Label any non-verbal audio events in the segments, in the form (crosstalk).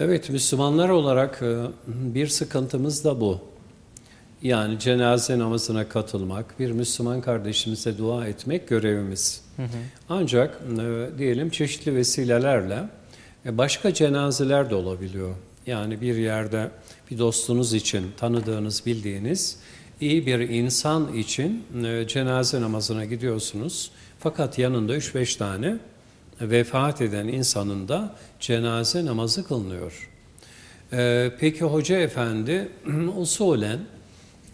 Evet, Müslümanlar olarak e, bir sıkıntımız da bu. Yani cenaze namazına katılmak, bir Müslüman kardeşimize dua etmek görevimiz. Ancak e, diyelim çeşitli vesilelerle e, başka cenazeler de olabiliyor. Yani bir yerde bir dostunuz için, tanıdığınız, bildiğiniz iyi bir insan için e, cenaze namazına gidiyorsunuz. Fakat yanında 3-5 tane vefat eden insanın da cenaze namazı kılınıyor. Ee, peki hoca efendi (clears throat) usulen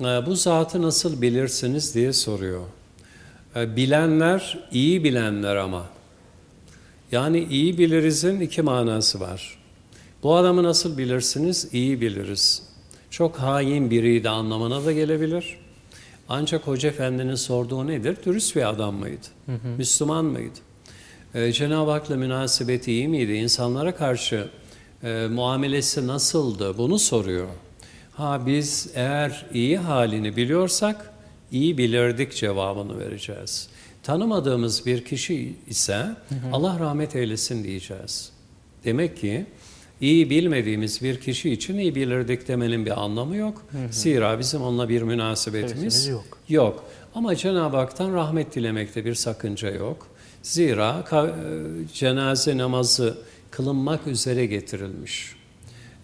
e, bu zatı nasıl bilirsiniz diye soruyor. E, bilenler iyi bilenler ama. Yani iyi bilirizin iki manası var. Bu adamı nasıl bilirsiniz? İyi biliriz. Çok hain biriydi anlamına da gelebilir. Ancak Hoca Efendi'nin sorduğu nedir? Dürüst bir adam mıydı? Hı hı. Müslüman mıydı? Ee, Cenab-ı Hak'la münasebeti iyi miydi? İnsanlara karşı e, muamelesi nasıldı? Bunu soruyor. Ha biz eğer iyi halini biliyorsak iyi bilirdik cevabını vereceğiz. Tanımadığımız bir kişi ise hı hı. Allah rahmet eylesin diyeceğiz. Demek ki iyi bilmediğimiz bir kişi için iyi bilirdik demenin bir anlamı yok. Hı hı. Zira bizim onunla bir münasebetimiz yok. yok. Ama Cenab-ı Hak'tan rahmet dilemekte bir sakınca yok. Zira e, cenaze namazı kılınmak üzere getirilmiş.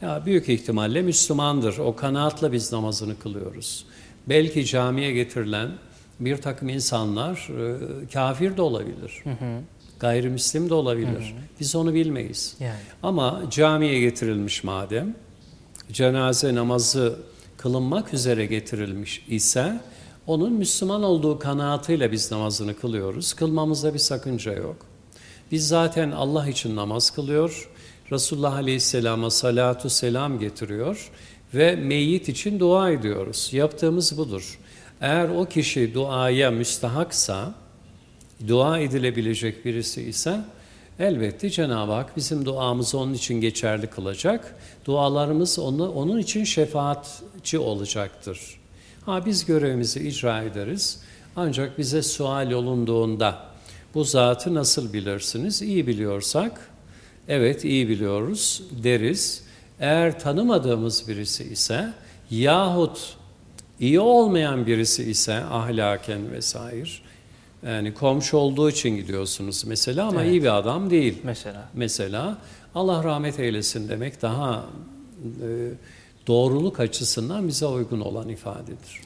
Ya büyük ihtimalle Müslümandır. O kanaatla biz namazını kılıyoruz. Belki camiye getirilen bir takım insanlar e, kafir de olabilir. Hı hı. Gayrimüslim de olabilir. Hı hı. Biz onu bilmeyiz. Yani. Ama camiye getirilmiş madem, cenaze namazı kılınmak üzere getirilmiş ise onun Müslüman olduğu kanaatıyla biz namazını kılıyoruz. Kılmamızda bir sakınca yok. Biz zaten Allah için namaz kılıyor. Resulullah Aleyhisselam'a salatu selam getiriyor ve meyyit için dua ediyoruz. Yaptığımız budur. Eğer o kişi duaya müstahaksa, dua edilebilecek birisi ise elbette Cenab-ı Hak bizim duamızı onun için geçerli kılacak. Dualarımız onu, onun için şefaatçi olacaktır. Ha biz görevimizi icra ederiz. Ancak bize sual olunduğunda bu zatı nasıl bilirsiniz? İyi biliyorsak, evet iyi biliyoruz deriz. Eğer tanımadığımız birisi ise yahut iyi olmayan birisi ise ahlaken vesaire yani komşu olduğu için gidiyorsunuz mesela ama evet. iyi bir adam değil. Mesela. Mesela Allah rahmet eylesin demek daha e, doğruluk açısından bize uygun olan ifadedir.